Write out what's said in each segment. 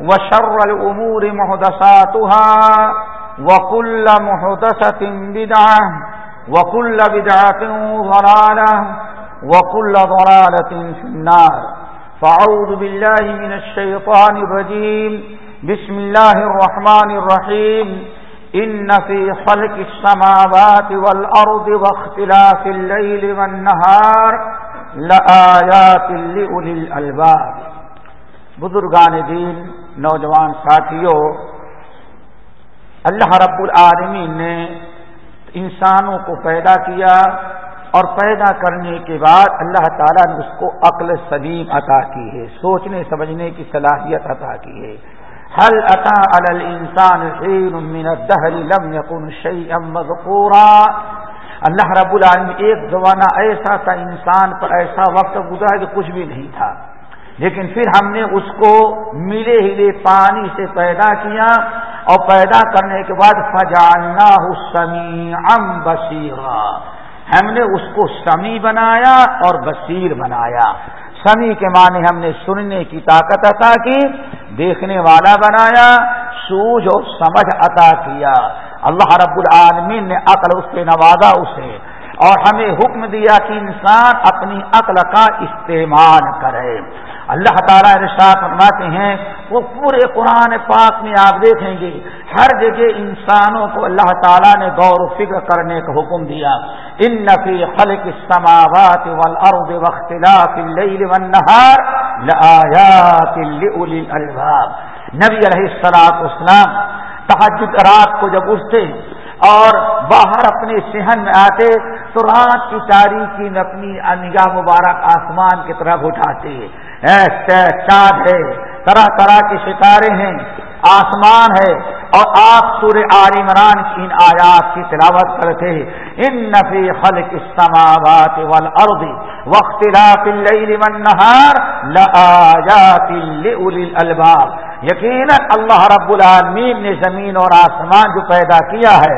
وشر الأمور محدثاتها وكل محدثة بدعة وكل بدعة ضلالة وكل ضلالة في النار. فعوذ بالله من الشيطان الرجيم. بسم الله الرحمن الرحيم. إن في خلق السماوات والأرض واختلاف الليل والنهار لآيات لأولي الألباب. بزرگان دین نوجوان ساتھیوں، اللہ رب العالمین نے انسانوں کو پیدا کیا اور پیدا کرنے کے بعد اللہ تعالیٰ نے اس کو عقل سلیم عطا کی ہے، سوچنے، سمجھنے کی صلاحیت عطا کی ہے۔ حل عطا الانسان حین من الدہر لم يكن شيئا مذکورا اللہ رب العالمین، ایک زمانہ ایسا تھا انسان پر ایسا وقت گزرا کہ کچھ بھی نہیں تھا۔ لیکن پھر ہم نے اس کو ملے ہلے پانی سے پیدا کیا اور پیدا کرنے کے بعد فجالنا سمی ام بصیرہ ہم نے اس کو سمی بنایا اور بصیر بنایا۔ سمی کے معنی ہم نے سننے کی طاقت عطا کی، دیکھنے والا بنایا، سوج اور سمجھ عطا کیا۔ اللہ رب العالمین نے عقل اس سے نوازا اسے اور ہمیں حکم دیا کہ انسان اپنی عقل کا استعمال کرے۔ اللہ تعالیٰ ارشاد فرماتے ہیں، وہ پورے قرآن پاک میں آپ دیکھیں گے، ہر جگہ انسانوں کو اللہ تعالیٰ نے غور و فکر کرنے کا حکم دیا۔ ان نفی خلق السماوات والارض واختلاف اللیل والنہار لآیات لأولی الالباب نبی علیہ السلام اسلام تحجد رات کو جب اٹھتے اور باہر اپنے صحن میں آتے، تو رات کی تاریخی میں اپنی نگاہ مبارک آسمان کی طرف اٹھاتے۔ چاند ہے، طرح طرح کے ستارے ہیں، آسمان ہے اور آپ سور عال عمران کی ان آیات کی تلاوت کرتے ان نفی خلق السماوات والارض واختلاف اللیل والنہار لآیات لأولی الالباب یقینا اللہ رب العالمین نے زمین اور آسمان جو پیدا کیا ہے،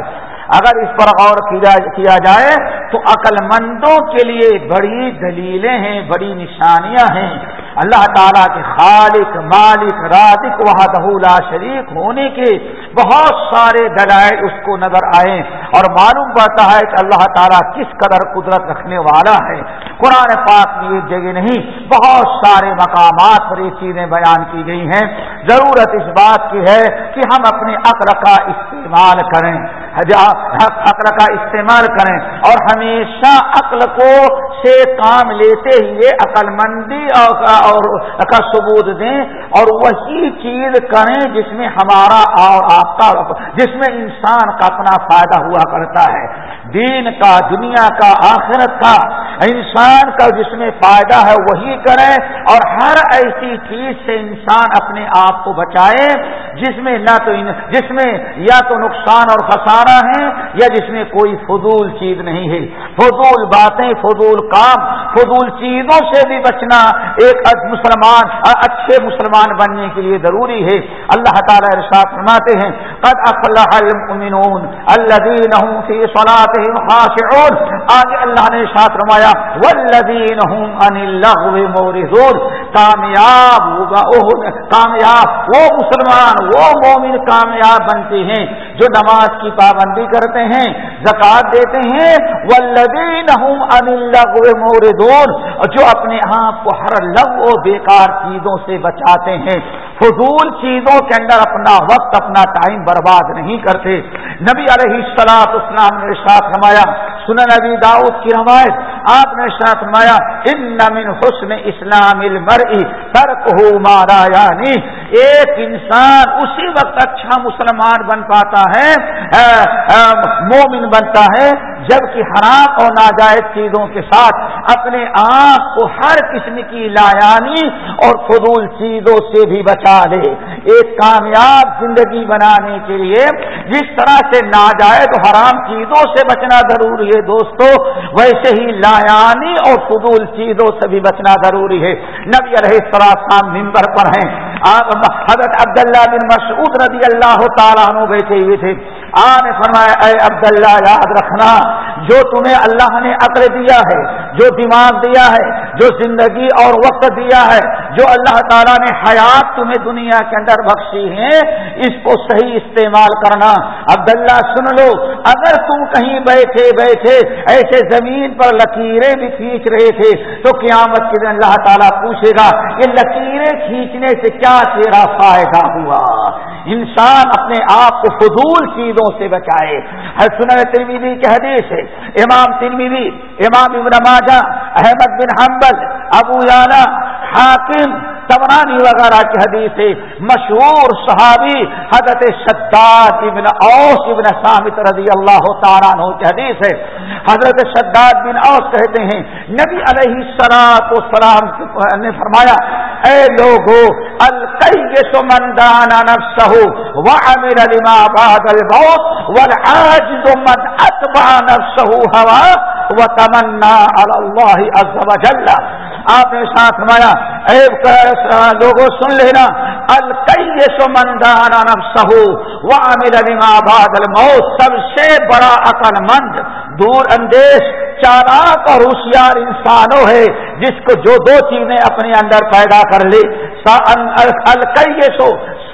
اگر اس پر غور کیا جائے تو عقل مندوں کے لیے بڑی دلیلیں ہیں، بڑی نشانیاں ہیں۔ اللہ تعالیٰ کے خالق، مالک رادق لا شریک ہونے کے بہت سارے دلائل اس کو نظر آئے اور معلوم پڑتا ہے کہ اللہ تعالیٰ کس قدر قدرت رکھنے والا ہے۔ قرآن پاک کی ایک جگہ نہیں، بہت سارے مقامات پر یہ چیزیں بیان کی گئی ہیں۔ ضرورت اس بات کی ہے کہ ہم اپنے عقل کا استعمال کریں۔ ہاں، عقل کا استعمال کریں اور ہمیشہ عقل کو سے کام لیتے ہوئے عقل مندی اور کا ثبوت دیں اور وہی چیز کریں جس میں ہمارا اور آپ کا جس میں انسان کا اپنا فائدہ ہوا کرتا ہے۔ دین کا، دنیا کا، آخرت کا، انسان کا جس میں فائدہ ہے وہی کریں اور ہر ایسی چیز سے انسان اپنے آپ کو بچائے جس میں نہ تو جس میں یا تو نقصان اور خسارہ ہے یا جس میں کوئی فضول چیز نہیں ہے۔ فضول باتیں، فضول کام فضول چیزوں سے بھی بچنا ایک مسلمان، اچھے مسلمان بننے کے لیے ضروری ہے۔ اللہ تعالیٰ ارشاد فرماتے ہیں، قد افلح المؤمنون الذين هم في صلاتهم خاشعون۔ آج اللہ نے ارشاد فرمایا والذین هم عن اللغو مورثون کامیاب کامیاب، وہ مسلمان، وہ مومن کامیاب بنتے ہیں جو نماز کی پابندی کرتے ہیں زکات دیتے ہیں والذین هم موردون جو اپنے آپ کو ہر لغو بیکار چیزوں سے بچاتے ہیں۔ فضول چیزوں کے اندر اپنا وقت، اپنا ٹائم برباد نہیں کرتے۔ نبی علیہ السلاط اسلام نے ساتھ رمایا سن نبی داؤد کی روایت آپ نے ساتھ رمایا ان نمن حسن اسلام المرئی ترک ہو مارا یعنی ایک انسان اسی وقت اچھا مسلمان بن پاتا ہے مومن بنتا ہے، جبکہ حرام اور ناجائز چیزوں کے ساتھ اپنے آپ کو ہر قسم کی لایانی اور فضول چیزوں سے بھی بچا لے۔ ایک کامیاب زندگی بنانے کے لیے جس طرح سے ناجائز حرام چیزوں سے بچنا ضروری ہے دوستو، ویسے ہی لایانی اور فضول چیزوں سے بھی بچنا ضروری ہے۔ نبی علیہ السلام ممبر پر ہیں۔ آپ حضرت عبداللہ بن مسعود رضی اللہ تعالیٰ عنہ بیٹھے ہوئے تھے۔ آنے فرمایا، اے عبداللہ، یاد رکھنا، جو تمہیں اللہ نے عقل دیا ہے جو دماغ دیا ہے، جو زندگی اور وقت دیا ہے، جو اللہ تعالیٰ نے حیات تمہیں دنیا کے اندر بخشی ہے اس کو صحیح استعمال کرنا۔ عبداللہ، سن لو، اگر تم کہیں بیٹھے بیٹھے ایسے زمین پر لکیریں بھی کھینچ رہے تھے، تو قیامت کے دن اللہ تعالیٰ پوچھے گا، یہ لکیریں کھینچنے سے کیا تیرا فائدہ ہوا؟ انسان اپنے آپ کو فضول چیزوں سے بچائے۔ سنر ترمیدی کے حدیث ہے، امام ترمیدی امام ابن ماجہ احمد بن حنبل، ابو یانا، حاکم تبرانی وغیرہ کی حدیث ہے مشہور صحابی حضرت شداد ابن اوس ابن سامت رضی اللہ تعالیٰ عنہ کی حدیث ہے۔ حضرت شداد بن اوس کہتے ہیں، نبی علیہ سلاط و سلام نے فرمایا، اے لوگو، القیس من دانا نفسه وعمل لما بعد الموت والعاجز من اتبع نفسه هوا وتمنى على الله عز وجل. آپ نے ساتھ مایا لوگوں سن لینا القی سو مندانا سہو وہ لما بعد الموت، سب سے بڑا عقل مند، دور اندیش، چالاک اور ہوشیار انسانوں ہے، جس کو جو دو چیزیں اپنے اندر پیدا کر لی القی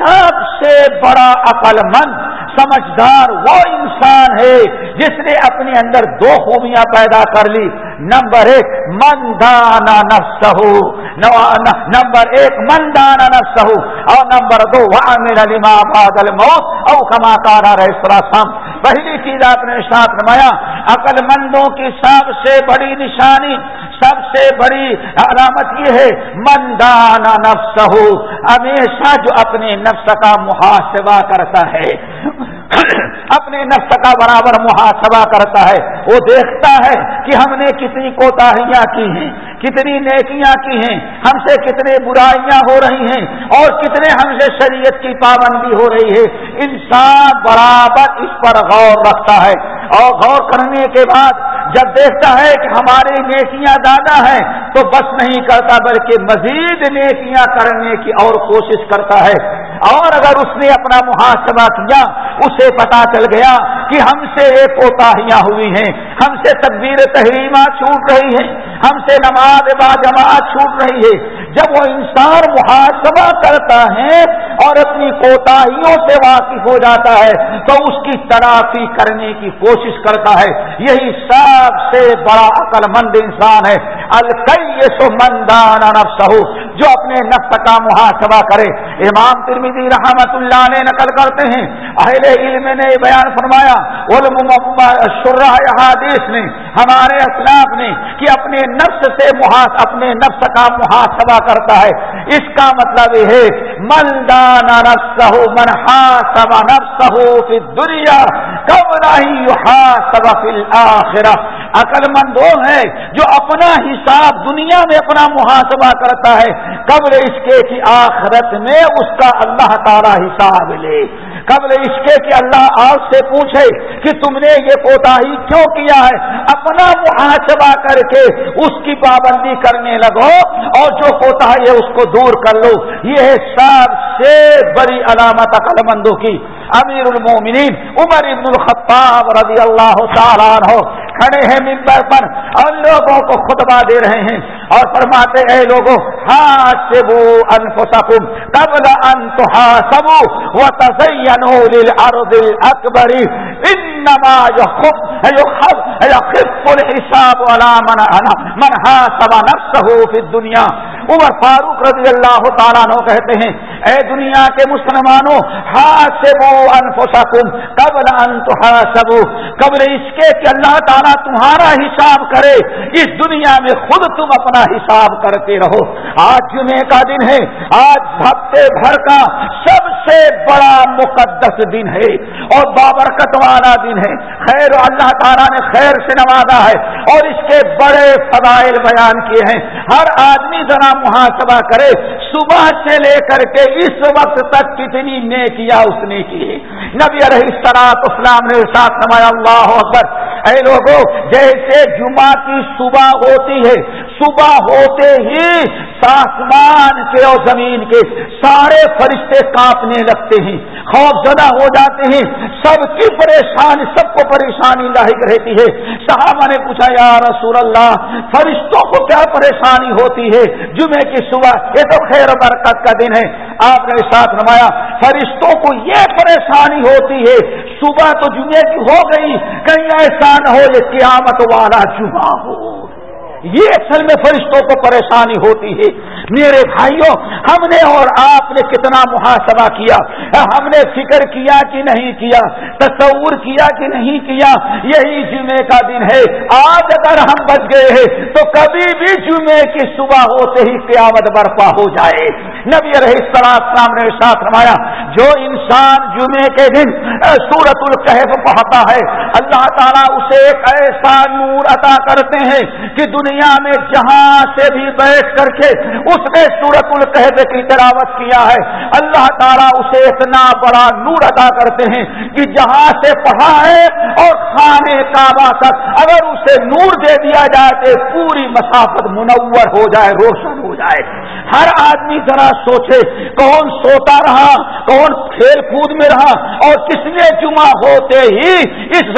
سب سے بڑا عقل مند سمجھدار وہ انسان ہے جس نے اپنے اندر دو خوبیاں پیدا کر لی۔ نمبر ایک مندانا نفسہ۔ نمبر ایک مندانا نفسہ۔ اور نمبر دو، وعمل لما بعد الموت۔ او کما کارا رہے پہلی چیز آپ نے ساتھ نمایا عقل مندوں کی سب سے بڑی نشانی، سب سے بڑی علامت یہ ہے مندانا نفس ہمیشہ جو اپنے نفس کا محاسبہ کرتا ہے۔ اپنے نفس کا برابر محاسبہ کرتا ہے۔ وہ دیکھتا ہے کہ ہم نے کتنی کوتاہیاں کی ہیں، کتنی نیکیاں کی ہیں، ہم سے کتنے برائیاں ہو رہی ہیں اور کتنے ہم سے شریعت کی پابندی ہو رہی ہے۔ انسان برابر اس پر غور رکھتا ہے اور غور کرنے کے بعد جب دیکھتا ہے کہ ہماری نیکیاں زیادہ ہیں تو بس نہیں کرتا، بلکہ مزید نیکیاں کرنے کی اور کوشش کرتا ہے۔ اور اگر اس نے اپنا محاسبہ کیا، اسے پتا چل گیا کہ ہم سے یہ کوتاہیاں ہوئی ہیں۔ ہم سے تدبیر تحریمات چھوٹ رہی ہیں۔ ہم سے نماز با جماعت چھوٹ رہی ہے۔ جب وہ انسان محاسبہ کرتا ہے اور اپنی کوتاہیوں سے واقف ہو جاتا ہے، تو اس کی ترافی کرنے کی کوشش کرتا ہے۔ یہی سب سے بڑا عقل مند انسان ہے۔ القی سو مندان نفسہ، جو اپنے نفس کا محاسبہ کرے۔ امام ترمیدی رحمت اللہ نے نقل کرتے ہیں۔ اہل علم نے بیان فرمایا حادیث نے ہمارے اسلاف نے کہ اپنے نفس سے محاس، اپنے نفس کا محاسبہ کرتا ہے۔ اس کا مطلب یہ ہے، من دان نفسہ من حاسب نفسہ فی الدنیا کب نہیں حاسب فی الاخرہ۔ عقل مند وہ ہے جو اپنا حساب دنیا میں اپنا محاسبہ کرتا ہے، قبل اس کے کی آخرت میں اس کا اللہ تعالی حساب لے۔ قبل اس کے کہ اللہ آپ سے پوچھے کہ تم نے یہ کوتا ہی کیوں کیا ہے؟ اپنا محاسبہ کر کے اس کی پابندی کرنے لگو اور جو کوتا ہے اس کو دور کر لو۔ یہ سب سے بڑی علامت عقل مندوں کی۔ امیر المومنین عمر ابن الخطاب رضی اللہ تعالیٰ ہو کھڑے ہیں ممبر پر اور لوگوں کو خطبہ دے رہے ہیں۔ اور فرماتے ہیں لوگوں ہاتھ سے وہ انفسکم قبل ان تحاسبو وتزینوا للارض الاکبر انما يخف يخف الحساب على من انا من حاسب نفسه في الدنيا. عمر فاروق رضی اللہ تعالیٰ عنہ کہتے ہیں، اے دنیا کے مسلمانوں حاسبو انفسکم قبل ان تحاسبو قبل اس کے کہ اللہ تعالیٰ تمہارا حساب کرے، اس دنیا میں خود تم اپنا حساب کرتے رہو۔ آج جمعے کا دن ہے۔ آج ہفتے بھر کا سب سے بڑا مقدس دن ہے۔ اور بابرکت والا دن ہے۔ خیر، اللہ تعالیٰ نے خیر سے نوازا ہے۔ اور اس کے بڑے فضائل بیان کیے ہیں۔ ہر آدمی ذرا محاسبہ کرے۔ صبح سے لے کر کے اس وقت تک کتنی نیکیاں اس نے کی نبی علیہ السلاط اسلام نے ساتھ نمایا اللہ اکبر۔ اے لوگوں جیسے جمعہ کی صبح ہوتی ہے صبح ہوتے ہی آسمان کے اور زمین کے سارے فرشتے کانپنے لگتے ہیں، خوف زدہ ہو جاتے ہیں۔ سب کی پریشانی، سب کو پریشانی لاحق رہتی ہے۔ صحابہ نے پوچھا، یا رسول اللہ، فرشتوں کو کیا پریشانی ہوتی ہے؟ جمعے کی صبح یہ تو خیر برکت کا دن ہے۔ آپ نے ساتھ نمایا فرشتوں کو یہ پریشانی ہوتی ہے، صبح تو جمعے کی ہو گئی، کہیں ایسا نہ ہو یہ قیامت والا جمعہ ہو۔ یہ اصل میں فرشتوں کو پریشانی ہوتی ہے۔ میرے بھائیوں، ہم نے اور آپ نے کتنا محاسبہ کیا۔ ہم نے فکر کیا کہ نہیں کیا، تصور کیا کہ نہیں کیا۔ یہی جمعے کا دن ہے۔ آج اگر ہم بچ گئے ہیں، تو کبھی بھی جمعے کی صبح ہوتے ہی قیامت برپا ہو جائے۔ نبی رہی سلام نے ساتھ رمایا جو انسان جمعے کے دن سورت القحف پڑھتا ہے، اللہ تعالیٰ اسے ایک ایسا نور عطا کرتے ہیں کہ دنیا دنیا میں جہاں سے بھی بیٹھ کر کے اس نے سورت القحد کی تلاوت کیا ہے، اللہ تعالیٰ اسے اتنا بڑا نور ادا کرتے ہیں کہ جہاں سے پڑھا ہے اور خانے کعبہ تک اگر اسے نور دے دیا جائے تو پوری مسافت منور ہو جائے، روشن ہو جائے۔ ہر آدمی ذرا سوچے، کون سوتا رہا، کون کھیل کود میں رہا اور کس نے جمعہ ہوتے ہی اس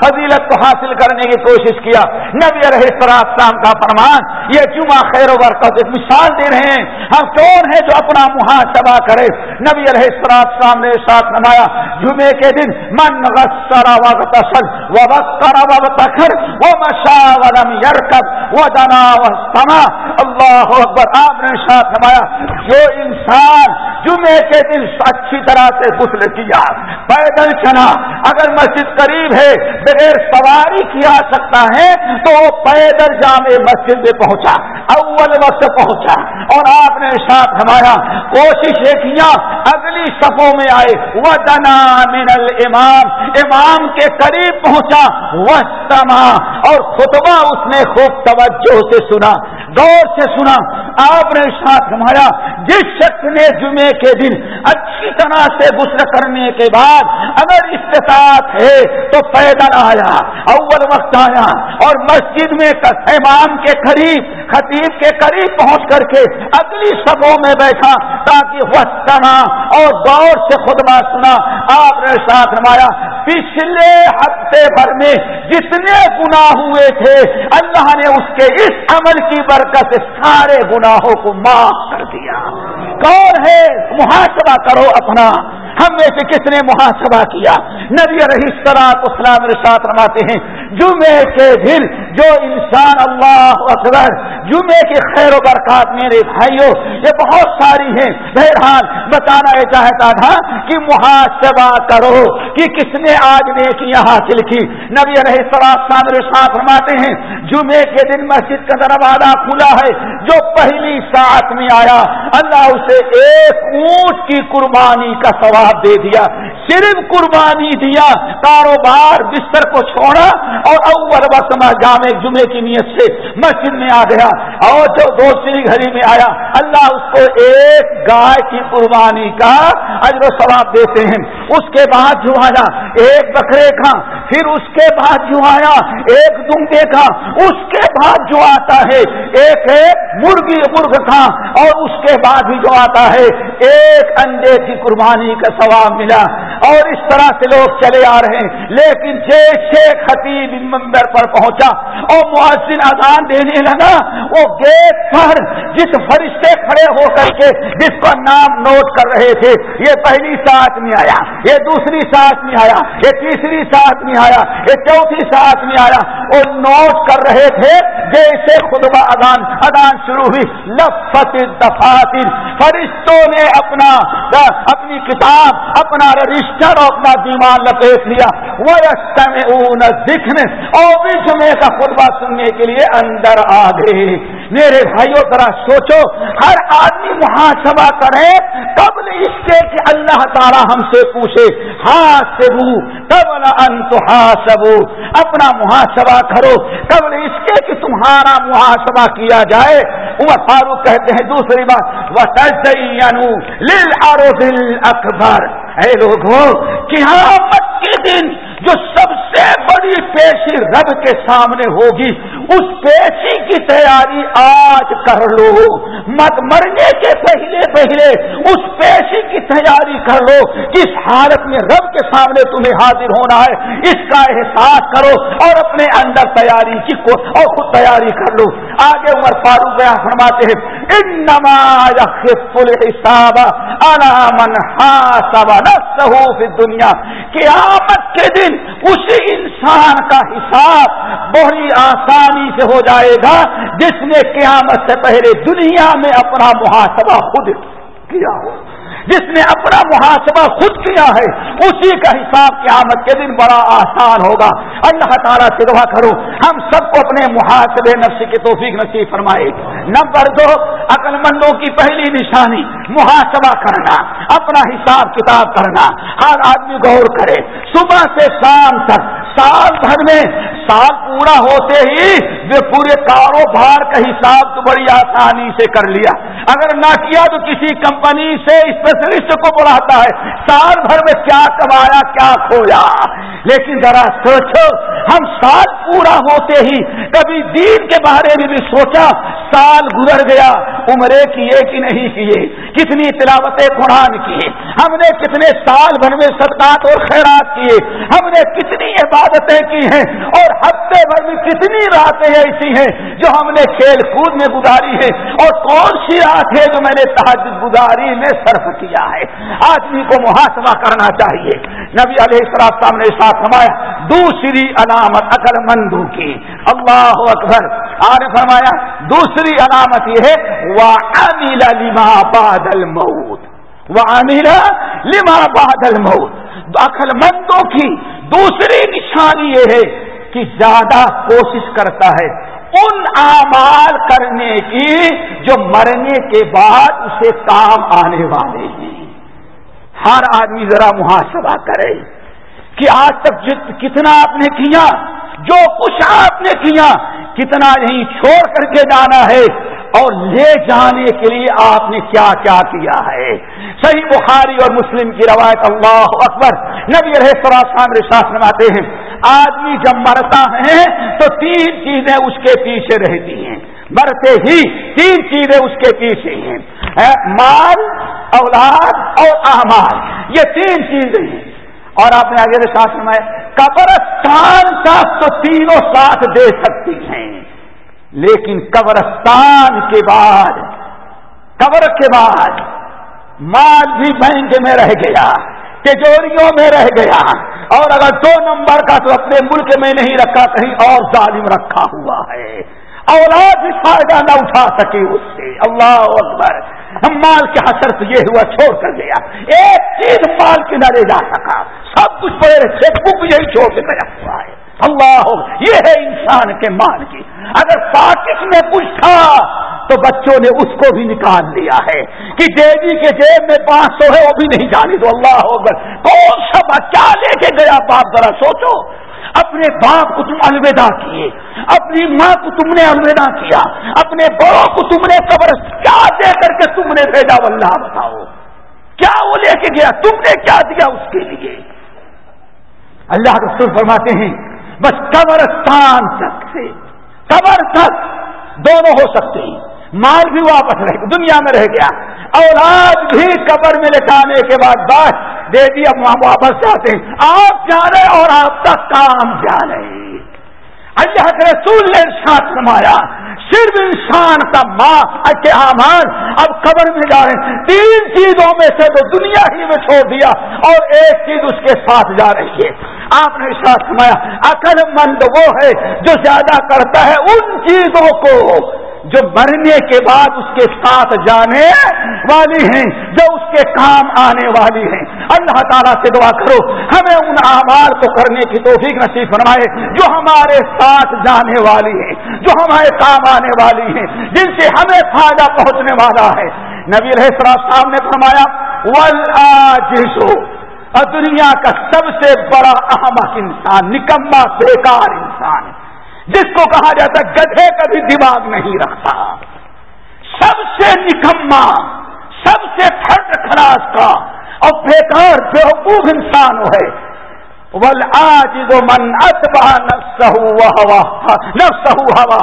فضیلت کو حاصل کرنے کی کوشش کیا۔ نبی رہے السلام کا فرمان، یہ جمعہ خیر و برکت ایک مثال دے رہے ہیں۔ ہم کون ہیں جو اپنا محاسبہ کرے؟ نبی رہے السلام نے ساتھ نمایا جمعے کے دن من غسر وقت سل و وقر وقتخر و مشا ولم یرکب و دنا و سما اللہ اکبر۔ آپ نے ساتھ نمایا جو انسان جمعے کے دن اچھی طرح سے غسل کیا، پیدل چلا، اگر مسجد قریب ہے، بغیر سواری کیا سکتا ہے، تو وہ پیدل جامع مسجد میں پہنچا، اول وقت پہنچا اور آپ نے ساتھ ہمارا کوشش یہ کیا اگلی صفوں میں آئے وہ دنا من الامام، امام کے قریب پہنچا وہ اور خطبہ اس نے خوب توجہ سے سنا، غور سے سنا آپ نے ساتھ ہمارا جس شخص نے جمعے کے دن اچھی طرح سے غسل کرنے کے بعد اگر استطاعت ہے تو پیدل آیا، اول وقت آیا اور مسجد میں امام کے قریب، خطیب کے قریب پہنچ کر کے اگلی سبوں میں بیٹھا تاکہ وسطنا اور دور سے خطبہ سنا۔ آپ نے ساتھ ہمارا پچھلے ہفتے بھر میں جتنے گناہ ہوئے تھے، اللہ نے اس کے اس عمل کی برکت سارے گناہوں کو معاف کر دیا۔ کون ہے؟ محاسبہ کرو اپنا۔ ہم میں سے کس نے محاسبہ کیا؟ نبی علیہ السلام اسلام رشاط رماتے ہیں جمعے کے دن جو انسان اللہ اکبر، جمعے کی خیر و برکات میرے بھائیوں یہ بہت ساری ہیں۔ بہرحال بتانا یہ چاہتا تھا کہ محاسبہ کرو، کہ کس نے آج نے کیا حاصل کی؟ نبی رہی سرات سامر ساتھ ہیں، جمعے کے دن مسجد کا دروازہ کھلا ہے، جو پہلی ساتھ میں آیا، اللہ اسے ایک اونٹ کی قربانی کا ثواب دے دیا۔ صرف قربانی دیا، کاروبار بستر کو چھوڑا اور اول وسما جامع میں جمعے کی نیت سے مسجد میں آ گیا اور جو دوسری گھڑی میں آیا، اللہ اس کو ایک گائے کی قربانی کا اجر و ثواب دیتے ہیں۔ اس کے بعد جو آیا، ایک بکرے کا، پھر اس کے بعد جو آیا، ایک دنگے کا، اس کے بعد جو آتا ہے، ایک ایک مرغی مرغ کا، اور اس کے بعد بھی جو آتا ہے، ایک انڈے کی قربانی کا ثواب ملا۔ اور اس طرح سے لوگ چلے آ رہے ہیں، لیکن جیسے خطیب ممبر پر پہنچا۔ اور معذن اذان دینے لگا۔ وہ گیٹ پر جس فرشتے کھڑے ہو کر کے جس کا نام نوٹ کر رہے تھے، یہ پہلی ساتھ میں آیا، یہ دوسری ساتھ میں آیا، یہ تیسری ساتھ میں آیا، یہ چوتھی ساتھ میں آیا۔ وہ نوٹ کر رہے تھے جیسے خطبہ ادان ادان شروع ہوئی۔ لفت دفاتر، فرشتوں نے اپنا، اپنی کتاب، اپنا رجسٹر اور اپنا دیمان لپیٹ لیا۔ وہ دکھنے اور بھی جمعے کا خطبہ سننے کے لیے اندر آ گئے۔ میرے بھائیوں ذرا سوچو، ہر آدمی محاسبہ کرے، تب اس سے کہ اللہ تعالی ہم سے پوچھے۔ ہاں سبو تب انت ہاسبو اپنا محاسبہ کرو۔ تب اس کے کہ تمہارا محاسبہ کیا جائے۔ عمر فاروق کہتے ہیں، دوسری بات وہ لل آرو اکبر اے لوگوں، قیامت کے دن جو سب سے بڑی پیشی رب کے سامنے ہوگی۔ اس پیشی کی تیاری آج کر لو۔ مت مرنے کے پہلے پہلے اس پیشی کی تیاری کر لو۔ کس حالت میں رب کے سامنے تمہیں حاضر ہونا ہے، اس کا احساس کرو اور اپنے اندر تیاری کی کو اور خود تیاری کر لو۔ آگے عمر فاروق بیاں فرماتے ہیں انما يخف الحساب على من حاسب نفسه في الدنيا. قیامت کے دن اسی انسان کا حساب بڑی آسانی سے ہو جائے گا جس نے قیامت سے پہلے دنیا میں اپنا محاسبہ خود کیا ہو۔ جس نے اپنا محاسبہ خود کیا ہے، اسی کا حساب قیامت کے دن بڑا آسان ہوگا۔ اللہ تعالیٰ سے دعا کرو ہم سب کو اپنے محاسبے نفس کی توفیق نصیب فرمائے۔ نمبر دو، عقل مندوں کی پہلی نشانی، محاسبہ کرنا، اپنا حساب کتاب کرنا۔ ہر آدمی غور کرے، صبح سے شام تک، سال بھر میں سال پورا ہوتے ہی وہ پورے کاروبار کا حساب تو بڑی آسانی سے کر لیا۔ اگر نہ کیا تو کسی کمپنی سے اسپیشلسٹ کو بڑھاتا ہے۔ سال بھر میں کیا کمایا، کیا کھویا۔ لیکن ذرا سوچو، ہم سال پورا ہوتے ہی کبھی دین کے بارے میں بھی سوچا۔ سال گزر گیا، عمرے کیے کہ نہیں کیے؟ کتنی تلاوت قرآن کیے ہم نے کتنے سال بھر میں صدقات اور خیرات کیے، ہم نے کتنی عبادتیں کی ہیں اور ہفتے بھر میں کتنی راتیں ایسی ہیں جو ہم نے کھیل کود میں گزاری ہے اور کون سی رات ہے جو میں نے تحجد گزاری میں صرف کیا ہے؟ آدمی کو محاسبہ کرنا چاہیے۔ نبی علیہ السلام نے ساتھ فرمایا، دوسری علامت عقل مندو کی۔ اللہ اکبر۔ آج فرمایا، دوسری علامت یہ ہے وہ لما بادل موت وہ لما بادل موت عقل مندوں کی دوسری نشانی یہ ہے کہ زیادہ کوشش کرتا ہے ان اعمال کرنے کی جو مرنے کے بعد اسے کام آنے والے ہیں۔ ہر آدمی ذرا محاسبہ کرے کہ آج تک کتنا آپ نے کیا؟ جو کچھ آپ نے کیا، کتنا نہیں، چھوڑ کر کے جانا ہے۔ اور لے جانے کے لیے آپ نے کیا کیا کیا ہے۔ صحیح بخاری اور مسلم کی روایت اللہ اکبر۔ نبی رحساس مناتے ہیں، آدمی جب مرتا ہے تو تین چیزیں اس کے پیچھے رہتی ہیں۔ مرتے ہی تین چیزیں اس کے پیچھے ہیں۔ مال، اولاد اور احمد یہ تین چیزیں ہیں۔ اور آپ نے آگے ساتھ میں قبرستان کا تو تینوں ساتھ دے سکتی ہیں۔ لیکن قبرستان کے بعد، قبر کے بعد مال بھی بینک میں رہ گیا تجوریوں میں رہ گیا۔ اور اگر دو نمبر کا تو اپنے ملک میں نہیں رکھا، کہیں اور ظالم رکھا ہوا ہے۔ اولاد بھی فائدہ نہ اٹھا سکے اس سے۔ اللہ اکبر۔ مال کے حسر تو یہ ہوا، چھوڑ کر گیا۔ ایک چیز مال کی نہ لے جا سکا۔ سب کچھ پڑے چیک بک یہی چھوڑ کے گیا ہوا ہے۔ اللہ یہ ہے انسان کے مال کی۔ اگر پاکس میں کچھ تھا تو بچوں نے اس کو بھی نکال لیا ہے کہ دیوی کے جیب میں پانچ سو ہے، وہ بھی نہیں جانے تو اللہ ہوگا کون سا کیا لے کے گیا؟ باپ، ذرا سوچو۔ اپنے باپ کو تم الوداع کیے، اپنی ماں کو تم نے الوداع کیا، اپنے بڑوں کو تم نے قبر کیا دے کر کے تم نے بھیجا اللہ بتاؤ۔ کیا وہ لے کے گیا؟ تم نے کیا دیا اس کے لیے؟ اللہ رسول فرماتے ہیں بس قبرستان تک سے قبر تک۔ دونوں ہو سکتے ہیں۔ مال بھی واپس رہ دنیا میں رہ گیا۔ اولاد بھی قبر میں لٹانے کے بعد بس دے دی اب وہاں واپس جاتے ہیں۔ آپ جانے اور آپ کا کام جانے اللہ کے رسول نے ساتھ نمایا صرف انسان کا ماں کے آمان اب قبر میں جا رہے ہیں۔ تین چیزوں میں سے تو دنیا ہی میں چھوڑ دیا اور ایک چیز اس کے ساتھ جا رہی ہے۔ آپ نے ساتھ سمایا عقل مند وہ ہے جو زیادہ کرتا ہے ان چیزوں کو، جو مرنے کے بعد اس کے ساتھ جانے والی ہیں، جو اس کے کام آنے والی ہیں۔ اللہ تعالیٰ سے دعا کرو، ہمیں ان اعمال کو کرنے کی توفیق نصیب فرمائے، جو ہمارے ساتھ جانے والی ہیں، جو ہمارے کام آنے والی ہیں، جن سے ہمیں فائدہ پہنچنے والا ہے۔ نبی صاحب نے فرمایا ول اور دنیا کا سب سے بڑا احمد انسان نکما بیکار انسان جس کو کہا جاتا ہے، گدھے کا بھی دماغ نہیں رکھتا۔ سب سے نکما سب سے تھرڈ کلاس کا اور بیکار، بیوقوف انسان ہے۔ ول آج دو من اتبا نفس ہوا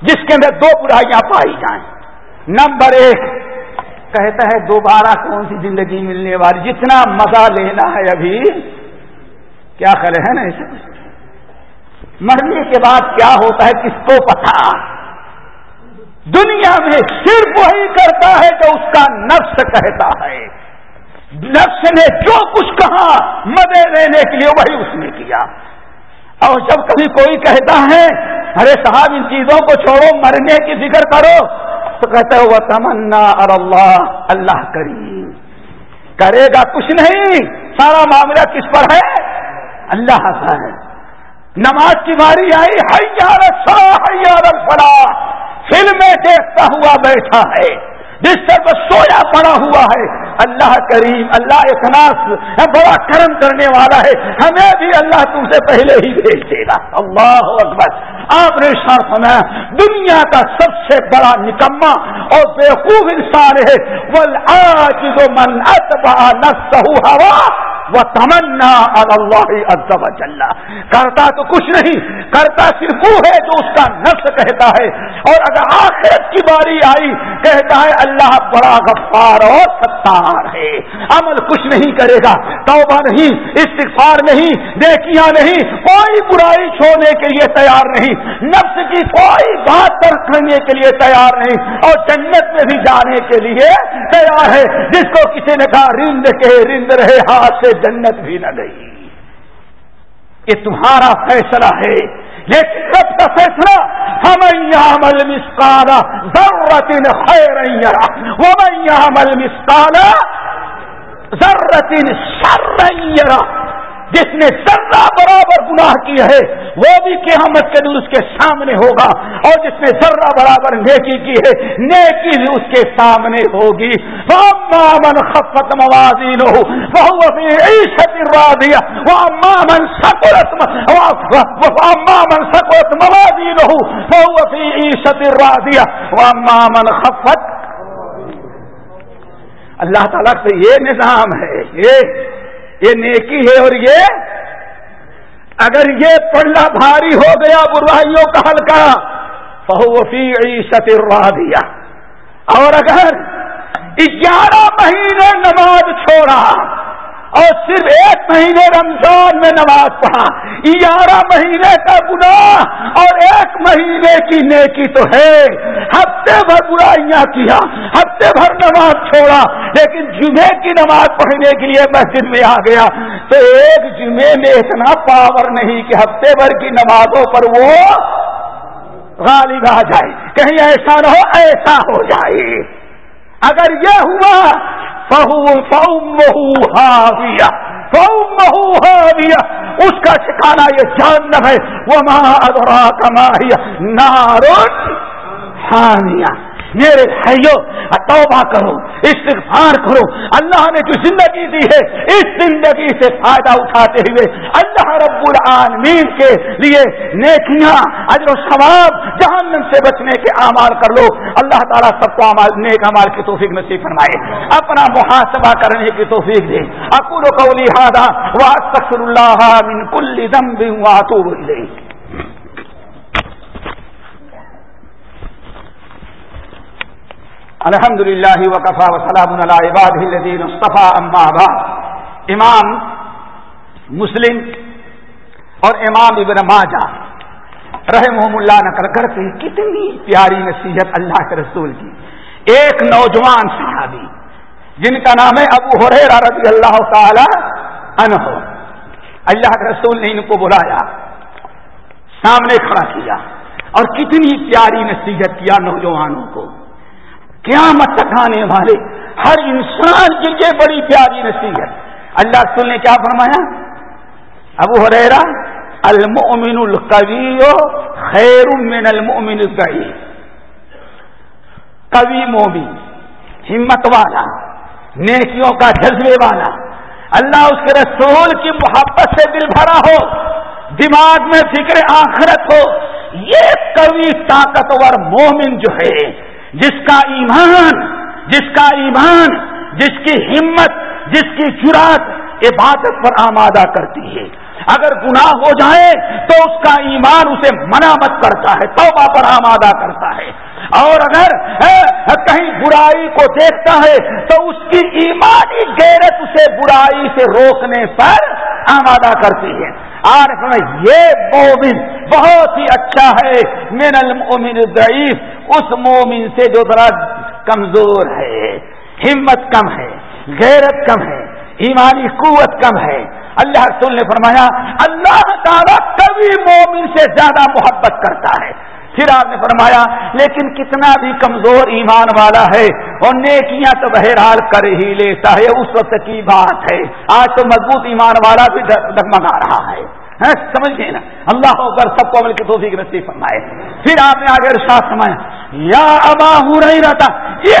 جس کے اندر دو برائیاں پائی جائیں۔ نمبر ایک کہتا ہے دوبارہ کون سی زندگی ملنے والی؟ جتنا مزہ لینا ہے ابھی، کیا کرے ہیں نا ایسا؟ مرنے کے بعد کیا ہوتا ہے؟ کس کو پتا؟ دنیا میں صرف وہی کرتا ہے جو اس کا نفس کہتا ہے۔ نفس نے جو کچھ کہا مدے لینے کے لیے وہی اس نے کیا۔ اور جب کبھی کوئی کہتا ہے، ارے صاحب، ان چیزوں کو چھوڑو، مرنے کی ذکر کرو۔ تو تمنا اور اللہ اللہ کریم۔ کرے گا کچھ نہیں، سارا معاملہ کس پر ہے؟ اللہ کا ہے۔ نماز کی باری آئی ہیار ہیار فلا فلمیں دیکھتا ہوا بیٹھا ہے، جس سے پر سویا پڑا ہوا ہے۔ اللہ کریم، اللہ اخلاص بڑا کرم کرنے والا ہے۔ ہمیں بھی اللہ تم سے پہلے ہی بھیج دے گا اللہ اکبر۔ آپ نے ساتھ سنا دنیا کا سب سے بڑا نکما اور بیوقوف انسان ہے۔ وہ آج جو من اتبا نہ ہوا وہ تمنا اللہ جل کرتا تو کچھ نہیں، کرتا صرف وہ ہے جو اس کا نفس کہتا ہے۔ اور اگر آخرت کی باری آئی، کہتا ہے اللہ بڑا غفار اور ستار ہے۔ عمل کچھ نہیں کرے گا، توبہ نہیں، استغفار نہیں دیکھیاں نہیں، کوئی برائی چھوڑنے کے لیے تیار نہیں۔ نفس کی کوئی بات کرنے کے لیے تیار نہیں۔ اور جنت میں بھی جانے کے لیے تیار ہے۔ جس کو کسی نے کہا، رند کے رند رہے ہاتھ سے جنت بھی نہ گئی۔ یہ تمہارا فیصلہ ہے۔ لیکن رب کا فیصلہ ہم عمل مسکالا ضرورت خیر وہ عمل مسکالا ضرورت شرا جس نے ذرہ برابر گناہ کیا ہے، وہ بھی قیامت کے دن اس کے سامنے ہوگا۔ اور جس نے ذرہ برابر نیکی کی ہے، نیکی بھی اس کے سامنے ہوگی۔ من خفت موازین ہو وہ عیشت راضیہ وہ مامن سکورت مامن سکورت موازین ہو وہ عیشت راضیہ وہ مامن خفت۔ اللہ تعالیٰ سے یہ نظام ہے، یہ یہ نیکی ہے اور یہ اگر یہ پڑھنا بھاری ہو گیا برائیوں کا ہلکا فہوفی عیشت دیا اور اگر گیارہ مہینے نماز چھوڑا اور صرف ایک مہینے رمضان میں نماز پڑھا۔ گیارہ مہینے کا گناہ اور ایک مہینے کی نیکی تو ہے۔ ہفتے بھر برائیاں کیا، ہفتے بھر نماز چھوڑا، لیکن جمعے کی نماز پڑھنے کے لیے مسجد میں آ گیا۔ تو ایک جمعے میں اتنا پاور نہیں کہ ہفتے بھر کی نمازوں پر وہ غالب آ جائے۔ کہیں ایسا نہ ہو، ایسا ہو جائے۔ اگر یہ ہوا اس کا ٹھکانا یہ جہنم ہے۔ وہ ماں ادورا کما نارون حامیہ میرے بھائیوں توبہ کرو، استغفار کرو۔ اللہ نے جو زندگی دی ہے، اس زندگی سے فائدہ اٹھاتے ہوئے اللہ رب العالمین کے لیے نیکیاں، اجر و ثواب، جہنم سے بچنے کے اعمال کر لو۔ اللہ تعالیٰ سب کو عمال نیک امال کی توفیق نصیب فرمائے۔ اپنا محاسبہ کرنے کی توفیق دے۔ اکول و قولی ہادا اللہ من کل ذنب واتوب الیہ الحمد للہ وقفا وسلام الدین مصطفیٰ بعد. امام مسلم اور امام ابن ماجہ رحم اللہ نقل کرتے کتنی پیاری نصیحت اللہ کے رسول کی۔ ایک نوجوان صحابی، جن کا نام ہے ابو حریر رضی اللہ تعالی عنہ۔ اللہ کے رسول نے ان کو بلایا، سامنے کھڑا کیا اور کتنی پیاری نصیحت کیا نوجوانوں کو۔ قیامت تک آنے والے ہر انسان کے لیے بڑی پیاری نصیحت اللہ رسول نے کیا فرمایا؟ ابو حریرا المؤمن القوی خیر من المؤمن الضعیف۔ کبھی مومن، ہمت والا، نیکیوں کا جذبے والا۔ اللہ اس کے رسول کی محبت سے دل بھرا ہو، دماغ میں فکر آخرت ہو۔ یہ کبھی طاقتور مومن جو ہے جس کا ایمان، جس کا ایمان، جس کی ہمت، جس کی چراغ عبادت پر آمادہ کرتی ہے۔ اگر گناہ ہو جائے تو اس کا ایمان اسے منامت کرتا ہے، توبہ پر آمادہ کرتا ہے۔ اور اگر کہیں برائی کو دیکھتا ہے تو اس کی ایمانی غیرت اسے برائی سے روکنے پر آمادہ کرتی ہے۔ اور یہ مومن بہت ہی اچھا ہے۔ من المؤمن ضعیف اس مومن سے جو ذرا کمزور ہے، ہمت کم ہے، غیرت کم ہے، ایمانی قوت کم ہے۔ اللہ رسول نے فرمایا، اللہ تعالیٰ کبھی مومن سے زیادہ محبت کرتا ہے۔ پھر آپ نے فرمایا، لیکن کتنا بھی کمزور ایمان والا ہے اور نیکیاں تو بہرحال کر ہی لیتا ہے، اس وقت کی بات ہے۔ آج تو مضبوط ایمان والا بھی ڈگمگا رہا ہے۔ سمجھ گئے نا؟ اللہ کر سب کو عمل کی توفیق نصیب فرمائے۔ پھر آپ نے آگے ارشاد سمایا یا ابا ہوں نہیں رہتا یہ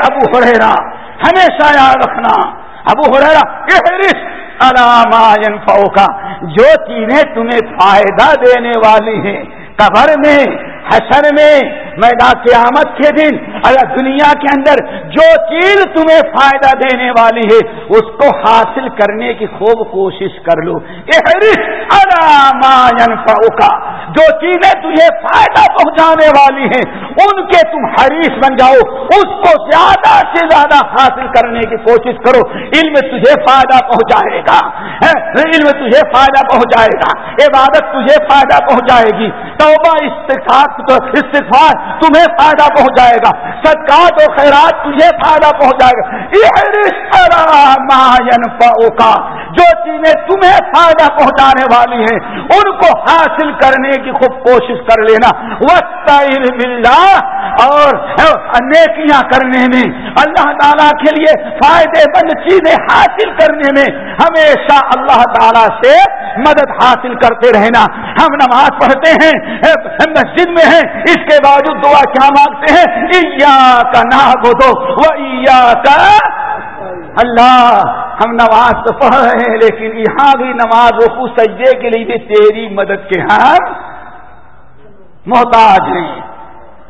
ابو ہریرا ہمیشہ یاد رکھنا، ابو ہریرا یہ علام کا جو چیزیں تمہیں فائدہ دینے والی ہیں۔ قبر میں حسن میں میدان قیامت کے دن اگر دنیا کے اندر جو چیز تمہیں فائدہ دینے والی ہے، اس کو حاصل کرنے کی خوب کوشش کر لو۔ کا جو چیزیں تجھے فائدہ پہنچانے والی ہیں، ان کے تم حریث بن جاؤ۔ اس کو زیادہ سے زیادہ حاصل کرنے کی کوشش کرو۔ علم تجھے فائدہ پہنچائے گا۔ ہاں، علم تجھے فائدہ پہنچائے گا۔ عبادت تجھے فائدہ پہنچائے گی۔ توبہ استفار تمہیں فائدہ پہنچائے گا۔ صدقات و خیرات تجھے فائدہ پہنچائے گا۔ یہ رشتہ کا جو چیزیں تمہیں فائدہ پہنچانے والی ہیں، ان کو حاصل کرنے کی خوب کوشش کر لینا۔ وقت اور نیکیاں کرنے میں، اللہ تعالیٰ کے لیے فائدے مند چیزیں حاصل کرنے میں ہمیشہ اللہ تعالیٰ سے مدد حاصل کرتے رہنا۔ ہم نماز پڑھتے ہیں مسجد میں ہیں، اس کے باوجود دعا کیا مانگتے ہیں؟ کا نا گو وہ کا اللہ۔ ہم نماز تو پڑھ رہے ہیں، لیکن یہاں بھی نماز و خوش سجے کے لیے بھی تیری مدد کے ہم محتاج ہیں۔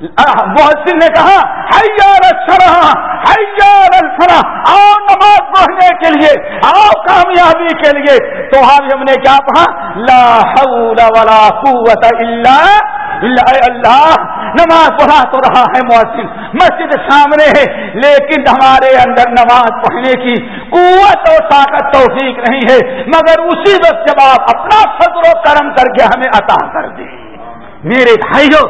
محسن نے کہا حیار الفرح حیار الفرح، آؤ نماز پڑھنے کے لیے، آؤ کامیابی کے لیے۔ تو آج ہم نے کیا پڑھا؟ لا حول ولا قوت الا اللہ، نماز پڑھا تو رہا ہے محسن۔ مسجد سامنے ہے، لیکن ہمارے اندر نماز پڑھنے کی قوت اور طاقت توفیق نہیں ہے۔ مگر اسی وقت جب آپ اپنا فضر و کرم کر کے ہمیں عطا کر دیں۔ میرے بھائیوں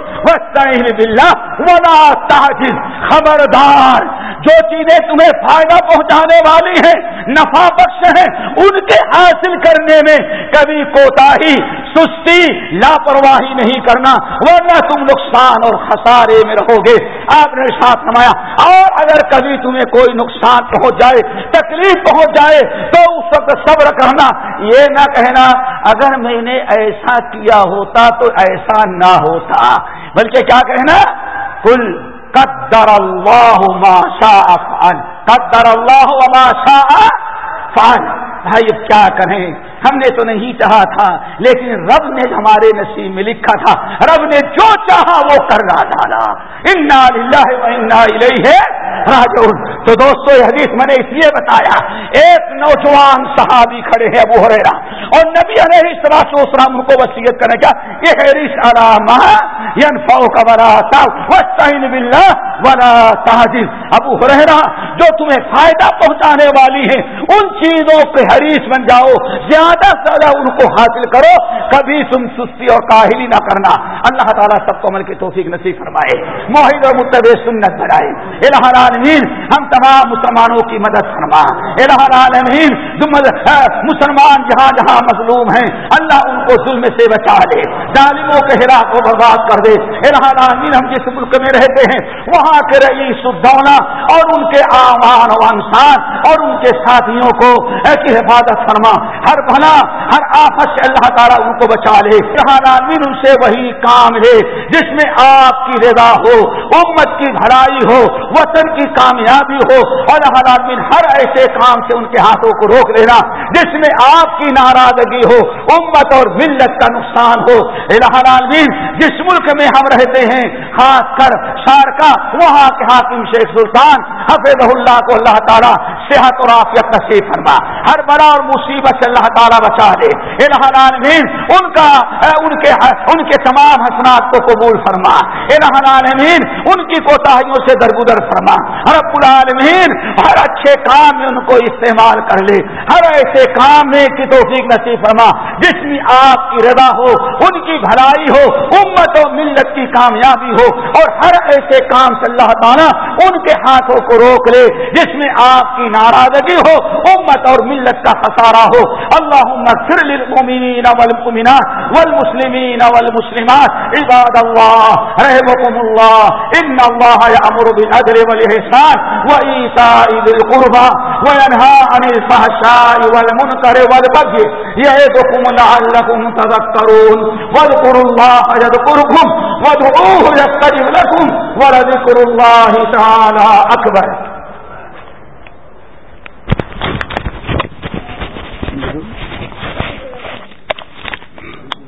بلّہ ولا تاجر خبردار، جو چیزیں تمہیں فائدہ پہنچانے والی ہیں، نفع بخش ہیں، ان کے حاصل کرنے میں کبھی کوتا ہی سستی، لاپرواہی نہیں کرنا، ورنہ تم نقصان اور خسارے میں رہو گے۔ آپ نے ساتھ نمایا اور اگر کبھی تمہیں کوئی نقصان پہنچ جائے، تکلیف پہنچ جائے، تو اس وقت صبر کرنا۔ یہ نہ کہنا، اگر میں نے ایسا کیا ہوتا تو ایسا نہ ہوتا۔ بلکہ کیا کہنا؟ کل قدر اللہ ما شاء فعل۔ قدر اللہ ما شاء فعل۔ بھائی اب کیا کریں ہم نے تو نہیں چاہا تھا، لیکن رب نے ہمارے نصیب میں لکھا تھا۔ رب نے جو چاہا وہ کرنا ڈالا انا انا ہے تو دوستو، یہ حدیث میں نے اس لیے بتایا، ایک نوجوان صحابی کھڑے ہیں ابو ہریرا اور نبی علیہ السلام ان کو وسیعت کرنے کا یہ حریص علامہ ینفع کا بڑا باللہ ولا تاجر ابو ہریرا جو تمہیں فائدہ پہنچانے والی ہیں، ان چیزوں کے حریص بن جاؤ۔ زیادہ سے زیادہ ان کو حاصل کرو؟ کبھی تم سستی اور کاہلی نہ کرنا۔ اللہ تعالیٰ سب کو عمل کی توفیق نصیب فرمائے۔ معاہد اور متب سنت بنائے۔ الہ العالمین، ہم تمام مسلمانوں کی مدد فرما۔ الہ العالمین مسلمان جہاں جہاں مظلوم ہیں، اللہ ان کو ظلم سے بچا لے۔ ظالموں کے ہرا کو برباد کر دے۔ الہ العالمین، ہم جس ملک میں رہتے ہیں، وہاں کے رئیس الدولہ اور ان کے آمان و انسان اور ان کے ساتھیوں کو ایسی حفاظت فرما۔ ہر بھلا ہر آفت سے اللہ تعالیٰ ان کو بچا لے۔ عالمین ان سے وہی کام لے جس میں آپ کی رضا ہو، امت کی بھلائی ہو، وطن کی کامیابی ہو۔ اور عالمین ہر ایسے کام سے ان کے ہاتھوں کو روک لینا، جس میں آپ کی ناراضگی ہو، امت اور ملت کا نقصان ہو۔ العالمین جس ملک میں ہم رہتے ہیں، خاص کر شارکا وہاں کے حاکم شیخ سلطان حفظ اللہ کو اللہ تعالیٰ صحت اور عافیت نصیب فرما۔ ہر بڑا اور مصیبت سے اللہ تعالیٰ بچا دے۔ العالمین، ان کا ان کے ان کے تمام حسنات کو قبول فرما۔ العالمین، ان کی کوتاہیوں سے درگزر فرما۔ رب العالمین، ہر اچھے کام میں ان کو استعمال کر لے۔ ہر ایسے کام میں کی توفیق نصیب فرما۔ جس میں آپ کی رضا ہو، ان کی بھلائی ہو، امت و ملت کی کامیابی ہو۔ اور ہر ایسے کام سے اللہ تعالیٰ ان کے ہاتھوں کو روک لے، جس میں آپ کی ناراضگی ہو، امت اور ملت کا خسارہ ہو۔ اللہ اللهم اغفر للمؤمنين والمؤمنات والمسلمين والمسلمات. عباد الله، رحمكم الله. إن الله يأمر بالعدل والإحسان وإيتاء ذي القربى وينهى عن الفحشاء والمنكر والبغي يعظكم لعلكم تذكرون. واذكروا الله يذكركم وادعوه يستجب لكم ولذكر الله تعالى أكبر.